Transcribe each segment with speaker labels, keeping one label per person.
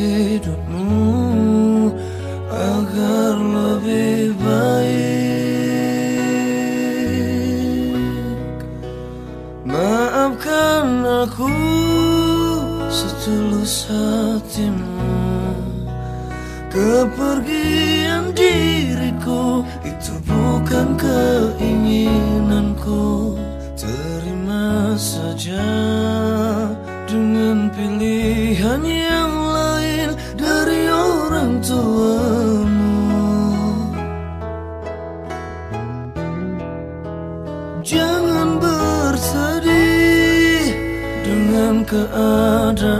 Speaker 1: hidupmu agar lebih baik. Maafkan aku setulus hatimu. Kepergian diriku itu bukan keinginanku. Terima saja dengan pilihan tuamu. Jangan bersedih dengan keadaan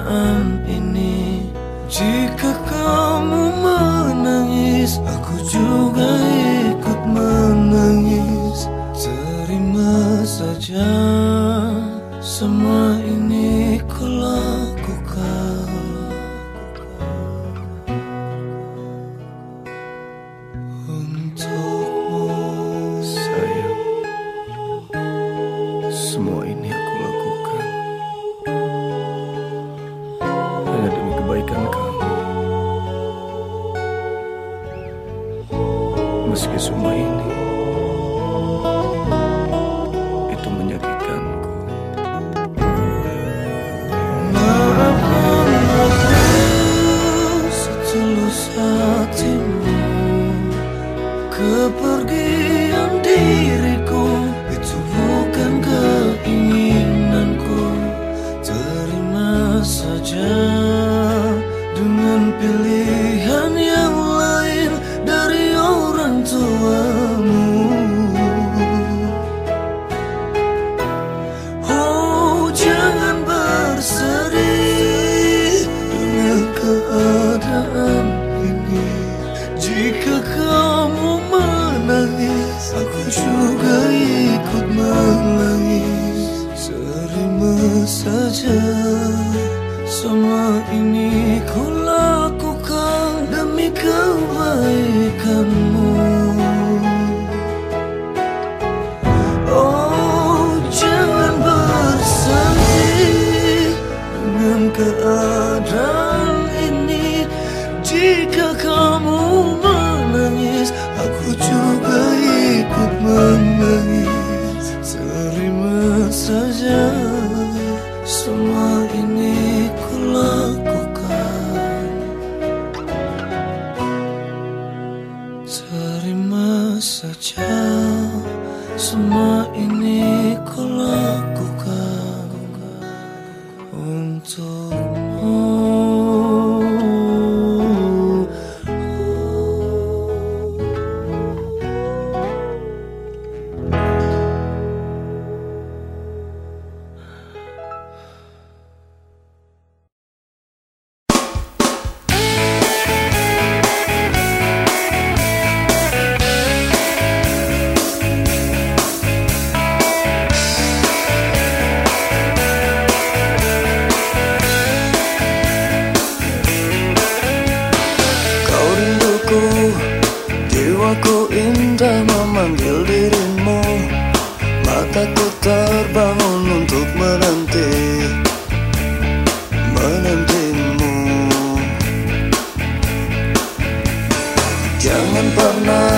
Speaker 1: Jangan pernah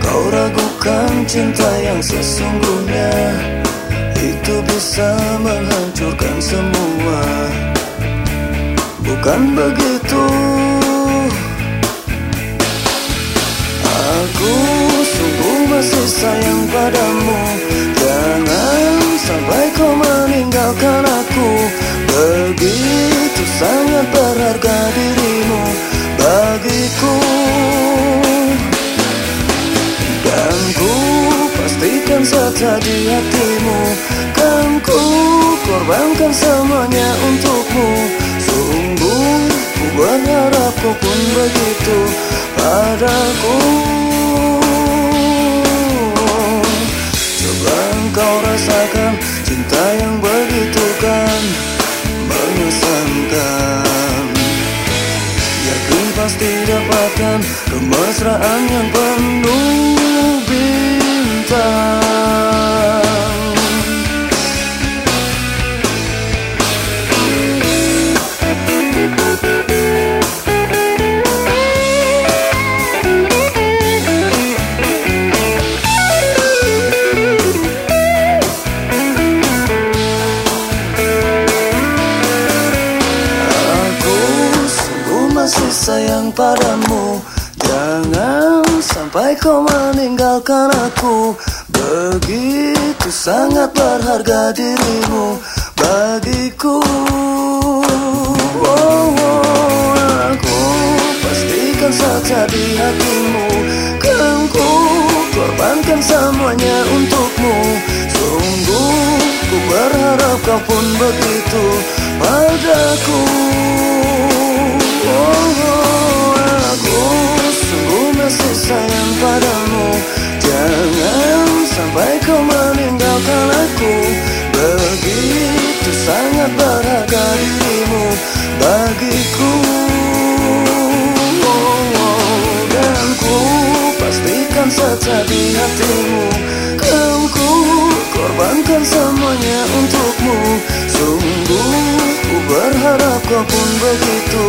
Speaker 1: kau ragukan cinta yang sesungguhnya. Itu bisa menghancurkan semua. Bukan begitu. Aku sungguh masih sayang padamu. Jangan sampai kau meninggalkan aku. Begitu sangat berharga dirimu Saat serta di hatimu. Kan ku korbankan semuanya untukmu. Sungguh ku berharap kau pun begitu padaku. Coba kau rasakan cinta yang begitu kan Mengesankan Yakin pasti dapatkan kemesraan yang penuh. Meninggalkan aku Begitu sangat berharga dirimu bagiku. Oh, oh, Aku pastikan saja di hatimu Kan ku korbankan semuanya untukmu. Sungguh ku berharap kau pun begitu padaku. Oh, aku sungguh masih sayang Jangan sampai kau meninggalkan aku. Begitu sangat berharga dirimu bagiku. Oh, Dan ku pastikan saja di hatimu. Kau ku korbankan semuanya untukmu. Sungguh ku berharap kau pun begitu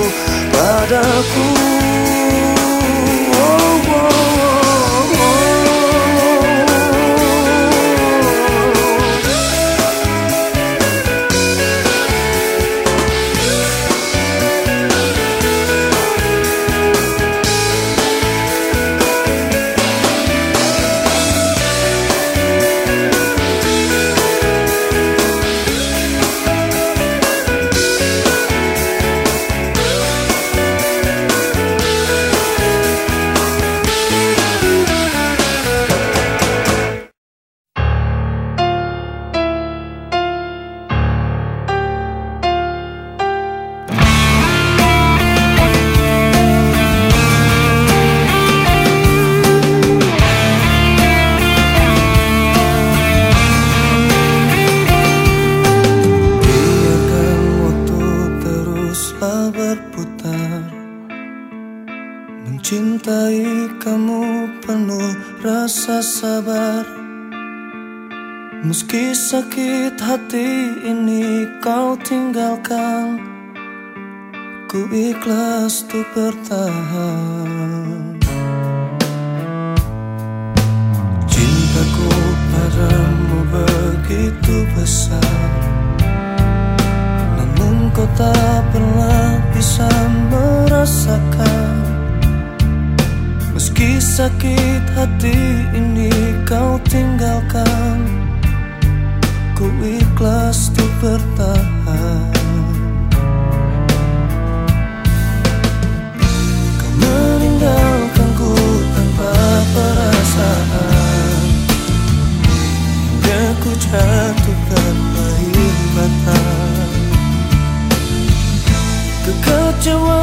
Speaker 1: padaku. Oh, oh, oh, sakit hati ini kau tinggalkan. Ku ikhlas untuk bertahan. Kau meninggalkanku tanpa perasaan. Hingga ku jatuhkan air mata. Kekecewaanku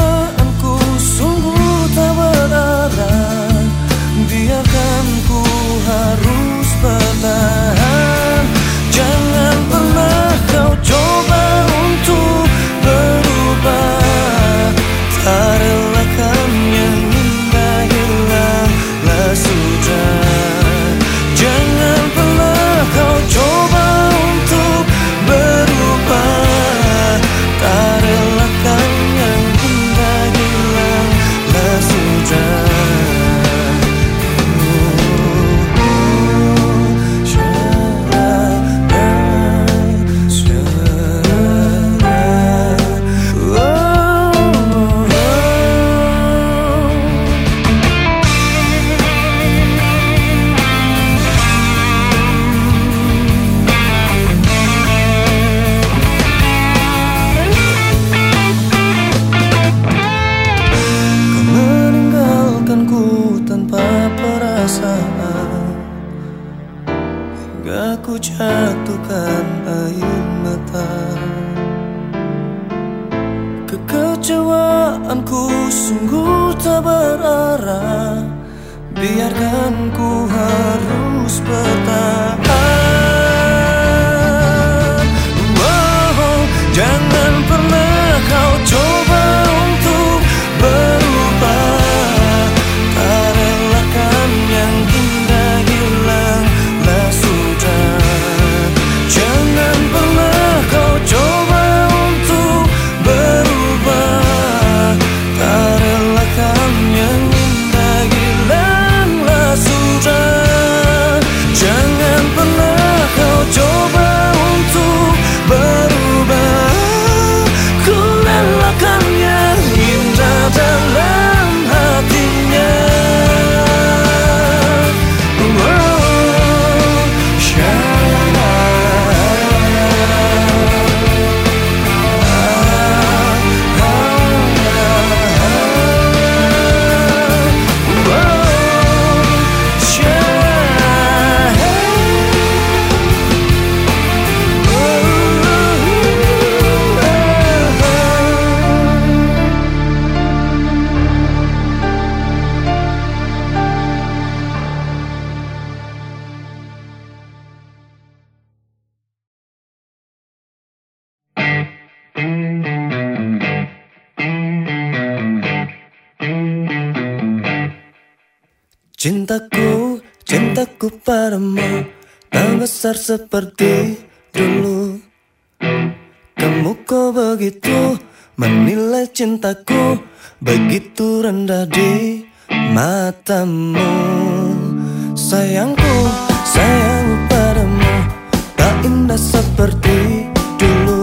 Speaker 1: berarah. Biarkan ku harus bertahan padamu. Tak besar seperti dulu. Kamu kok begitu Menilai cintaku? Begitu rendah di matamu. Sayangku, sayangku padamu. Tak indah seperti dulu.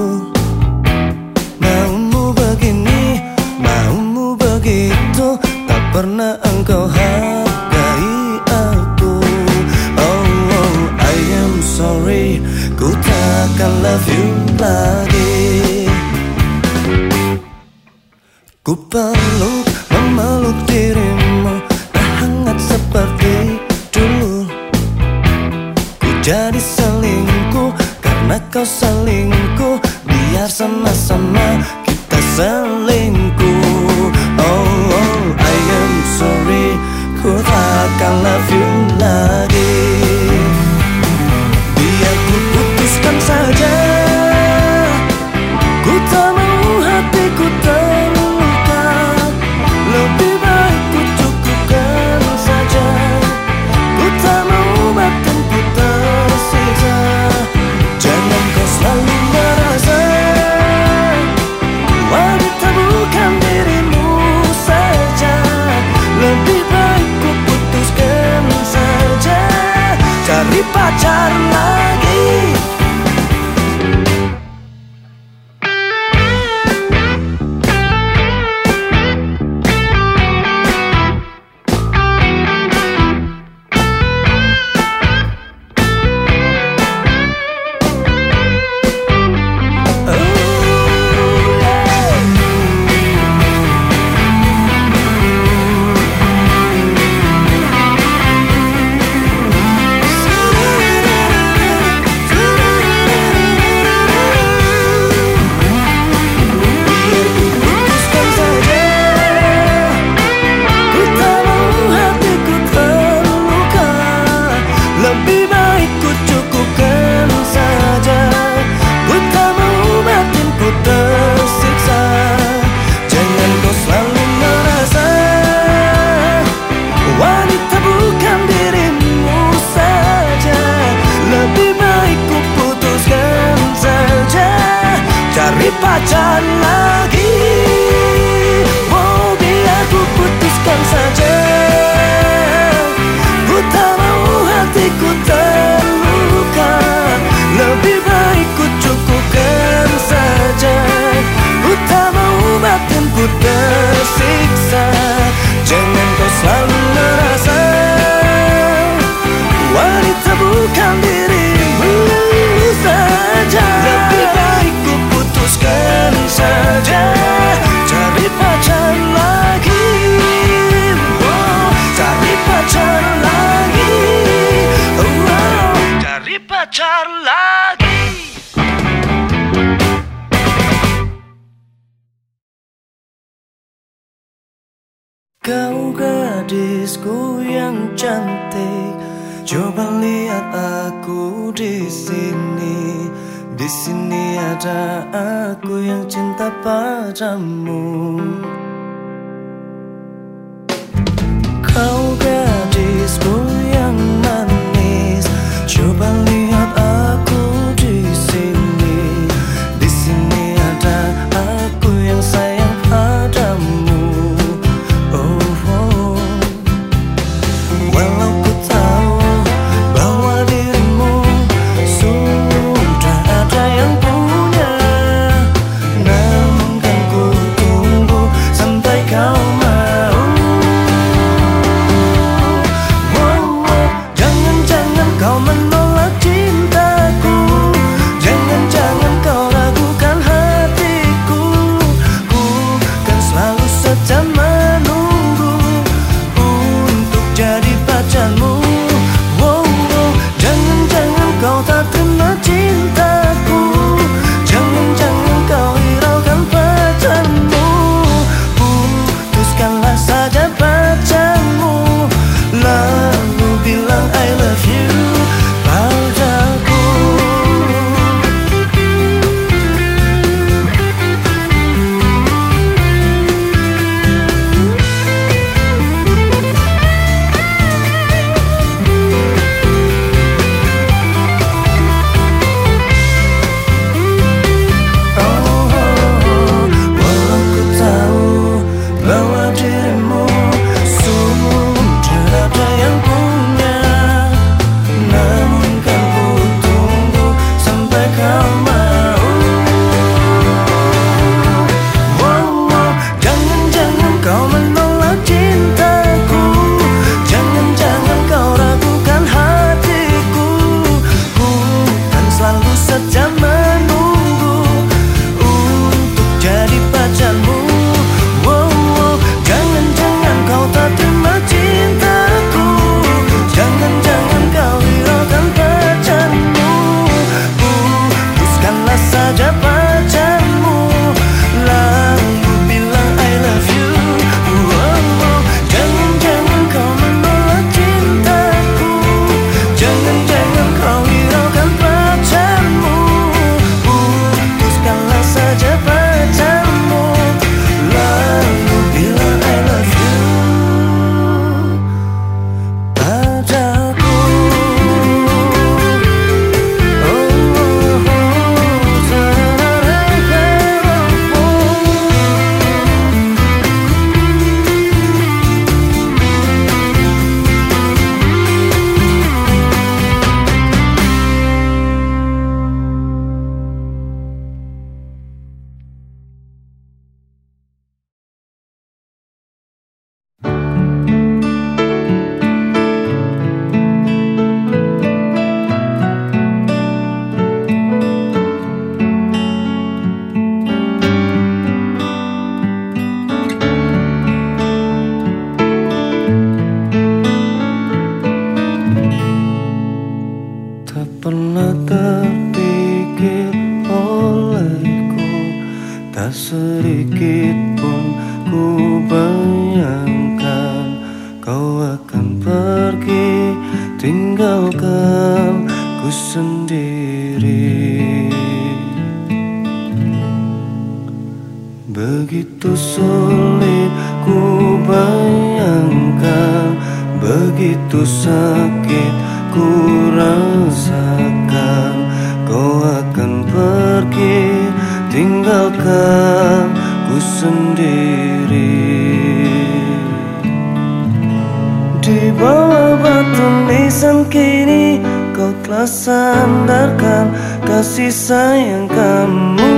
Speaker 1: Telah sandarkan kasih sayang kamu.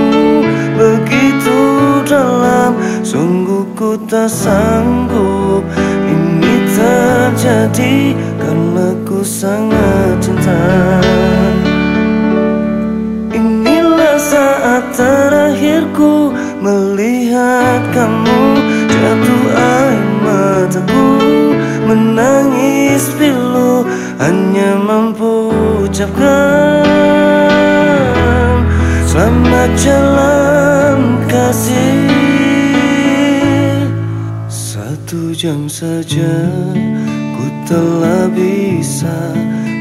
Speaker 1: Begitu dalam Sungguh ku tak sanggup. Ini terjadi karena ku sangat cinta. Inilah saat terakhirku Melihat kamu. Jatuh air mataku Menangis pilu hanya mampu ucapkan Selamat jalan kasih. Satu jam saja ku telah bisa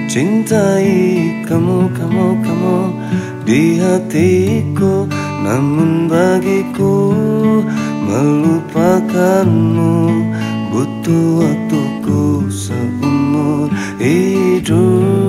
Speaker 1: Cintai kamu, kamu, kamu di hatiku. Namun bagiku melupakanmu. Butuh waktuku seumur hidup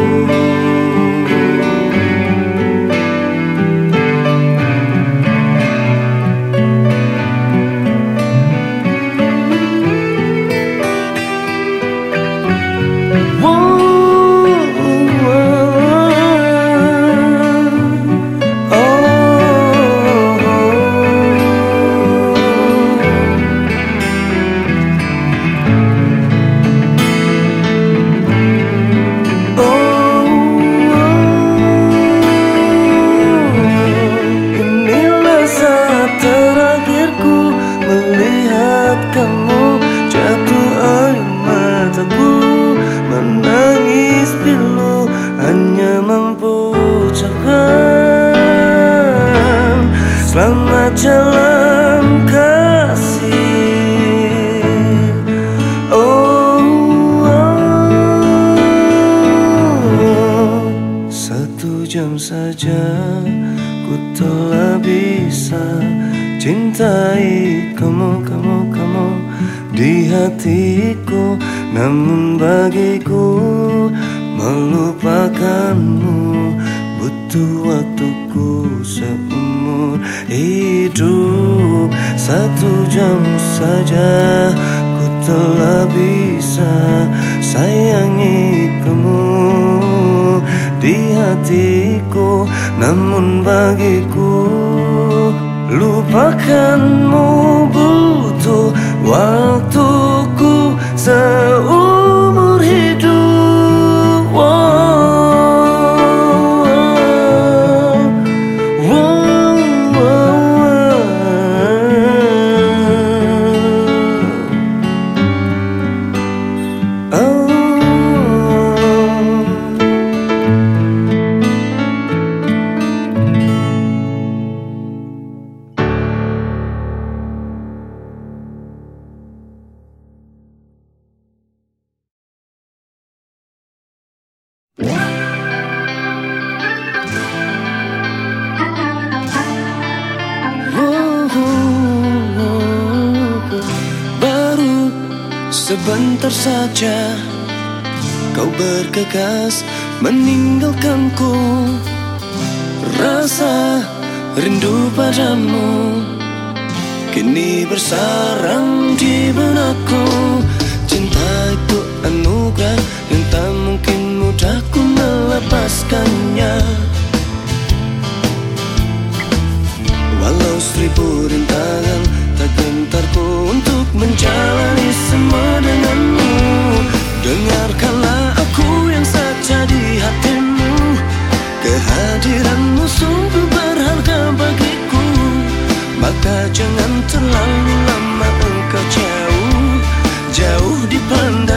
Speaker 1: Sebentar saja kau bergegas meninggalkanku. Rasa rindu padamu. Kini bersarang di benakku. Cinta itu anugerah yang tak mungkin mudah ku melepaskannya. Walau seribu rintangan menjalani semua denganmu. Dengarkanlah aku yang saja di hatimu. Kehadiranmu sungguh berharga bagiku. Maka jangan terlalu lama engkau jauh. Jauh dipandang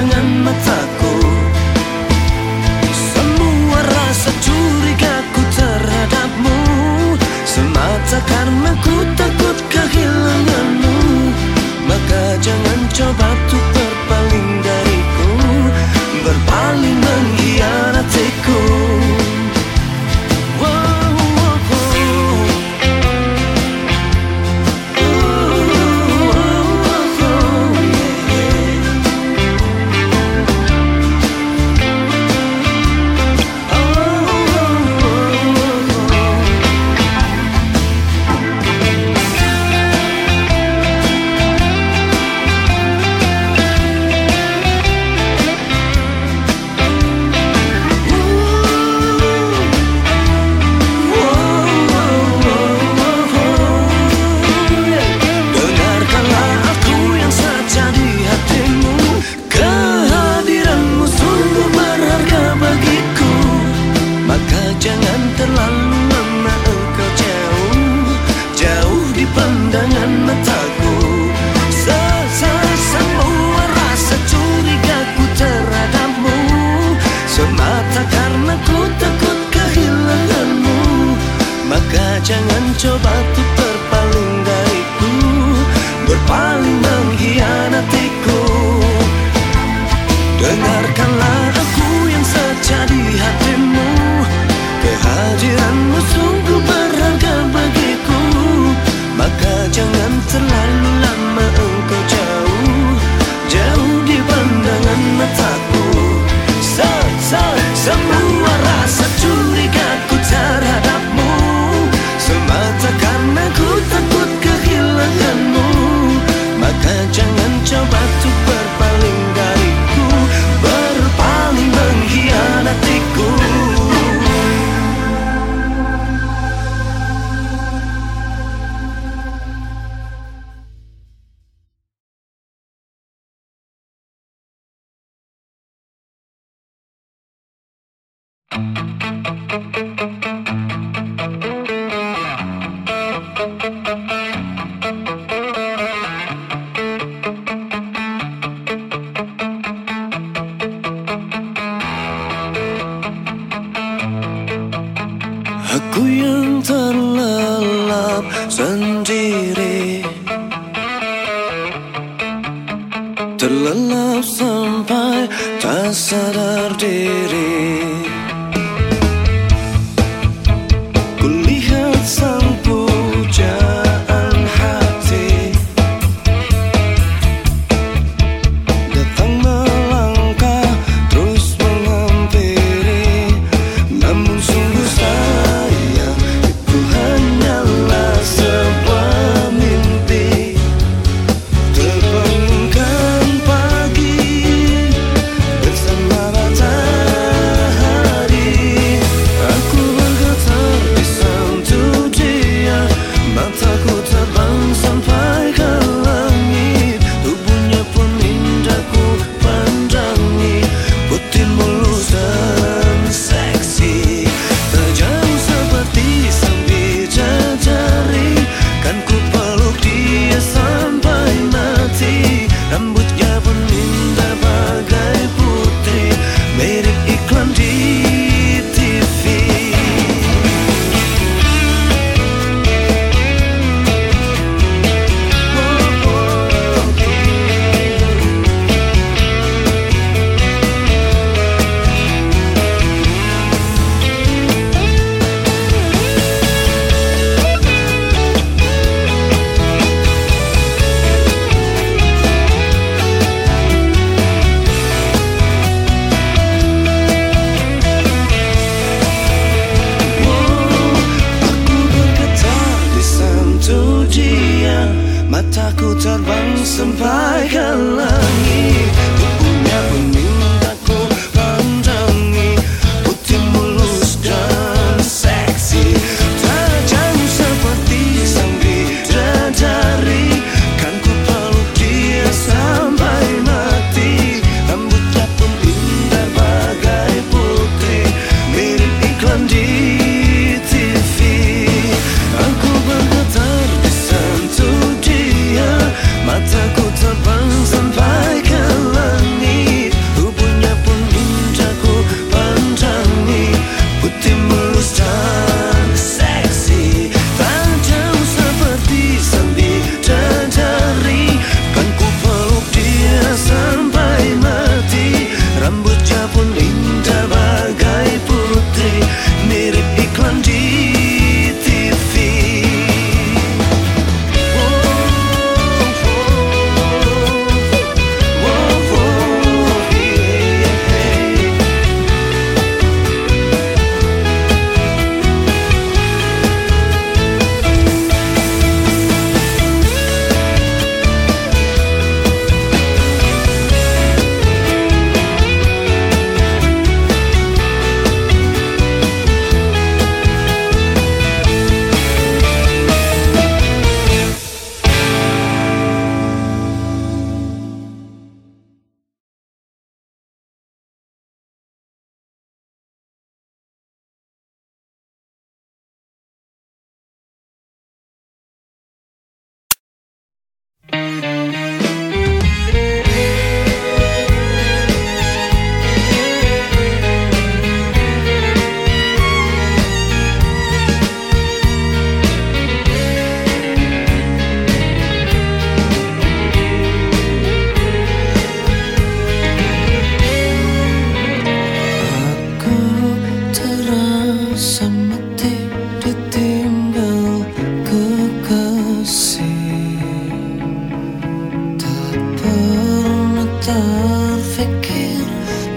Speaker 1: Unutmadan fikir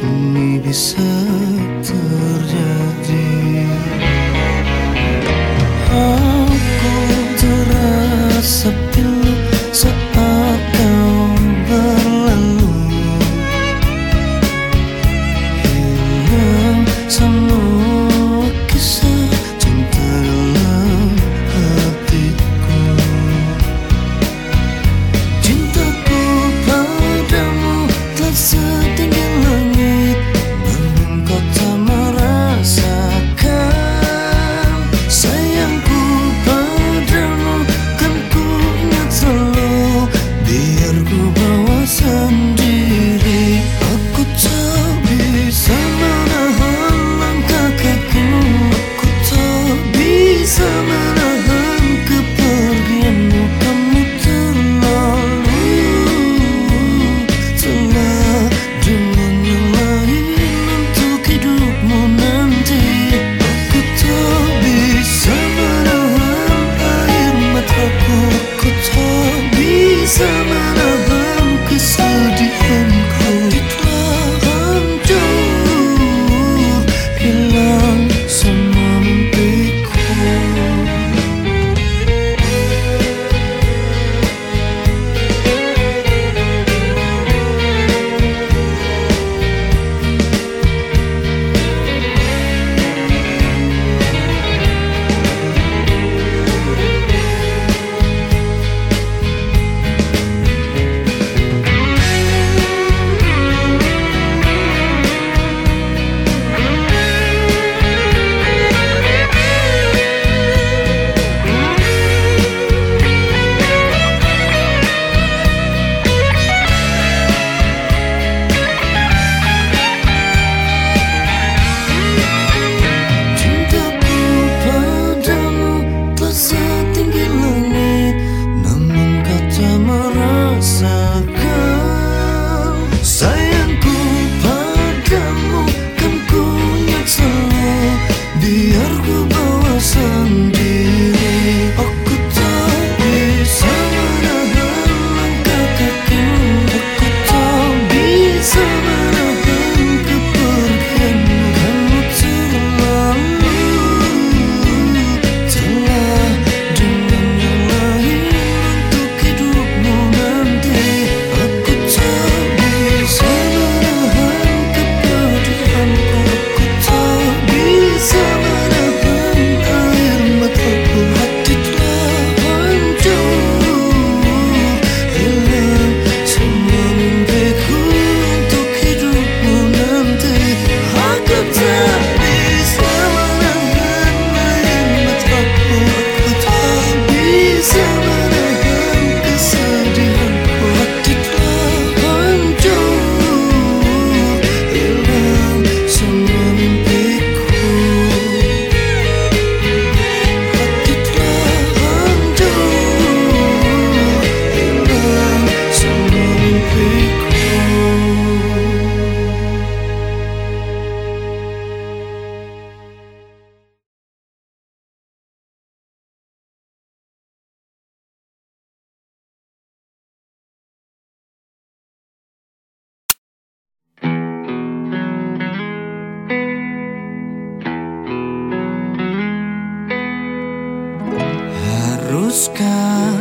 Speaker 1: Beni bir aku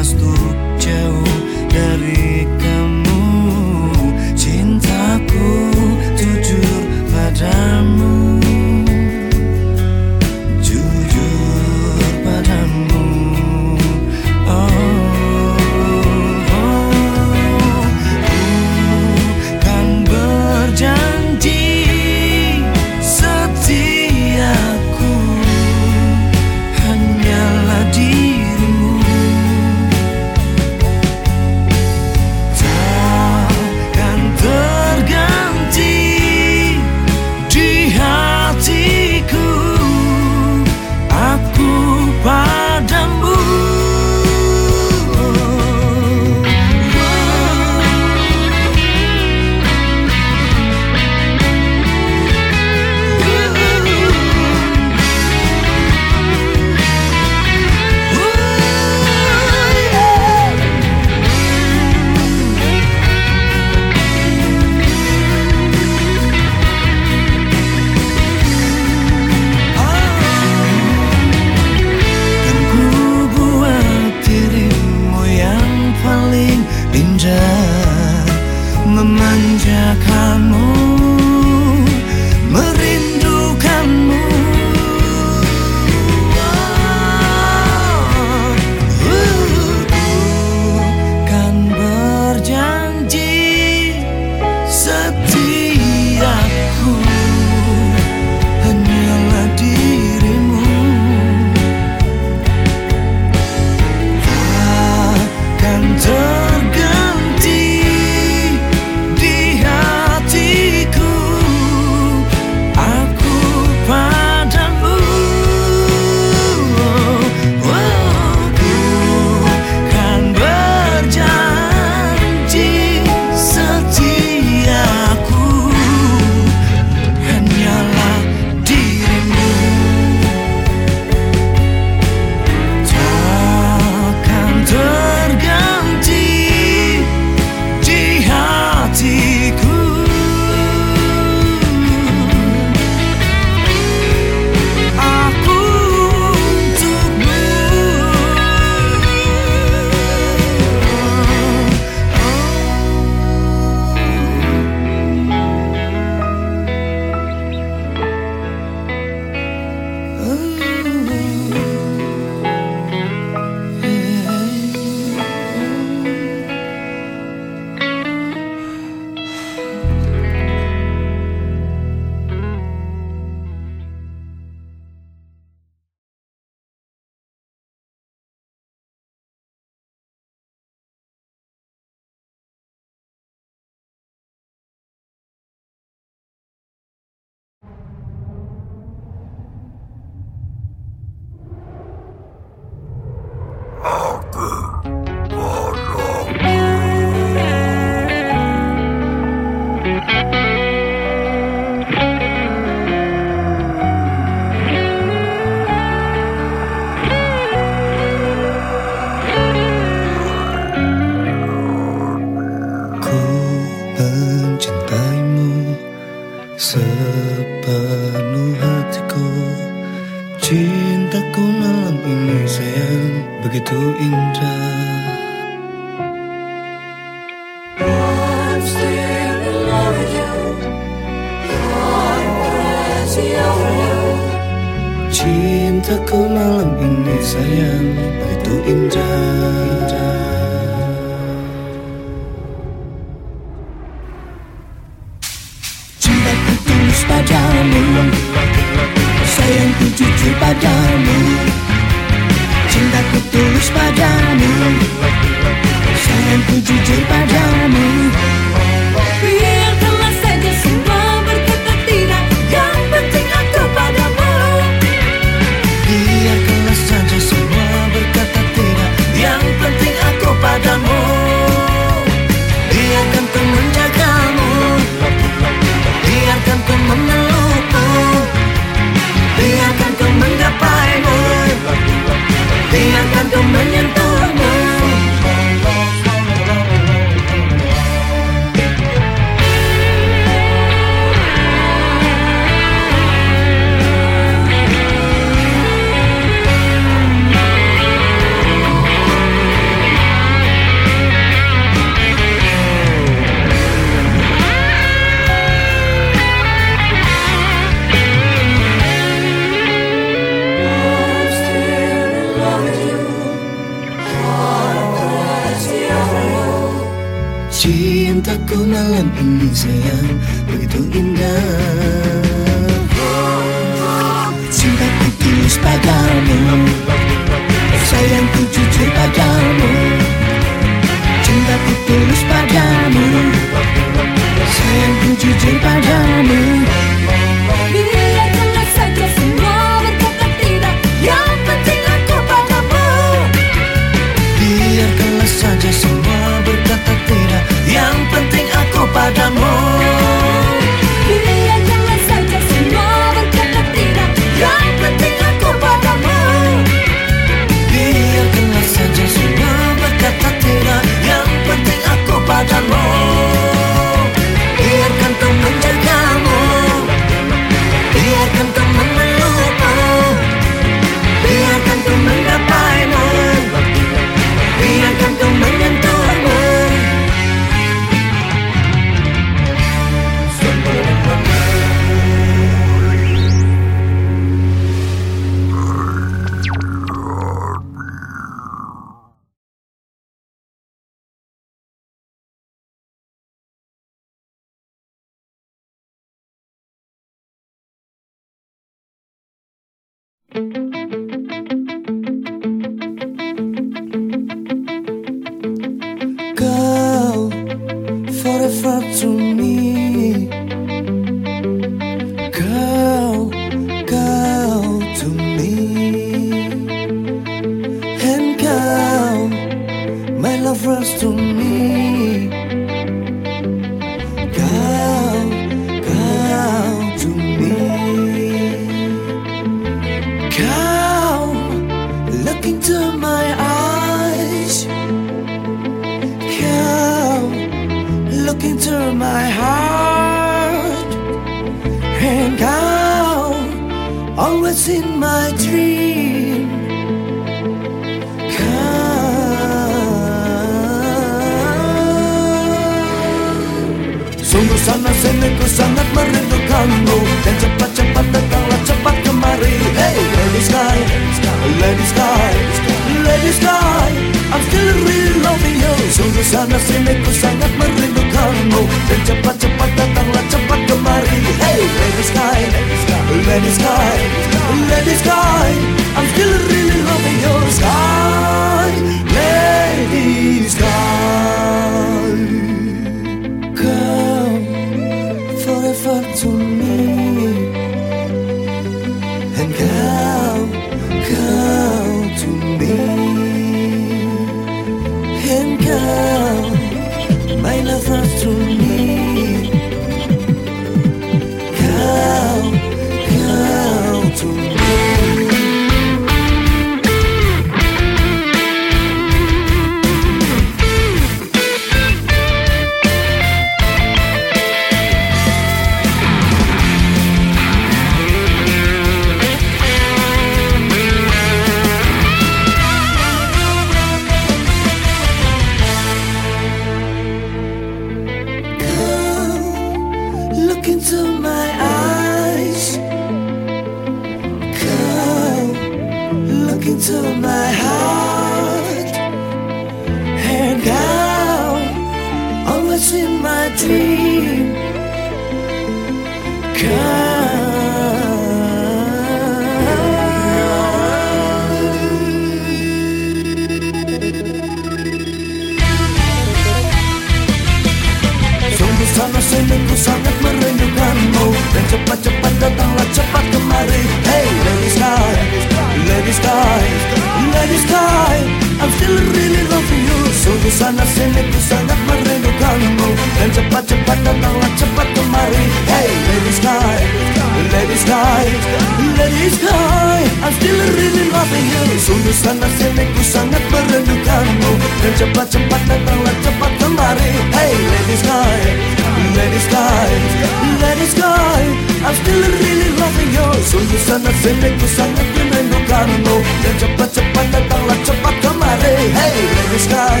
Speaker 2: Still
Speaker 1: really loving you Sungguh sangat sering ku sangat merindukanmu Dan cepat-cepat datanglah cepat kemari Hey, lady sky,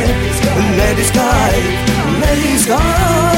Speaker 1: lady sky, lady sky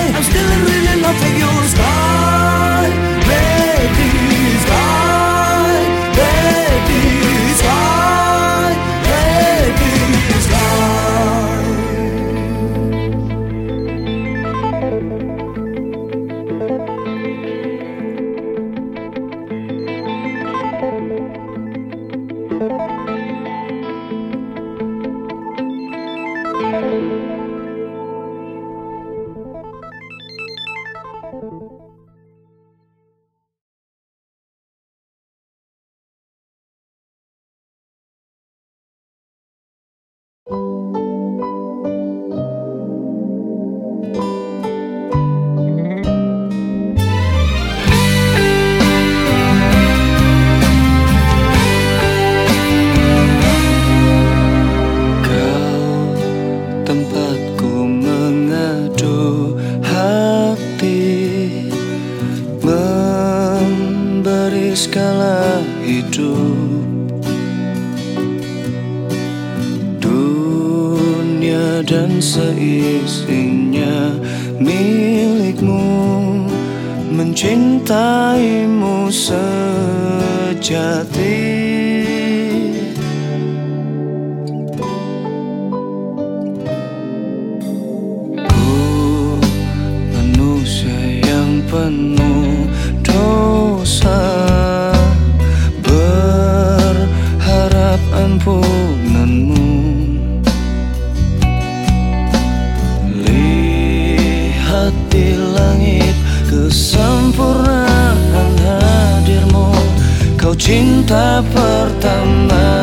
Speaker 3: cinta pertama.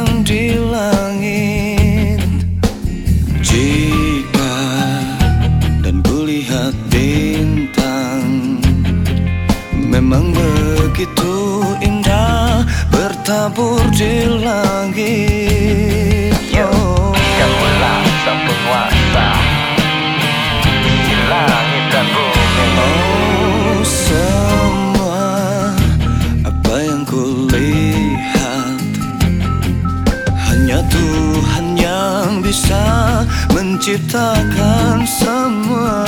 Speaker 1: bintang di langit. Jika dan kulihat bintang Memang begitu indah bertabur di langit. menciptakan semua.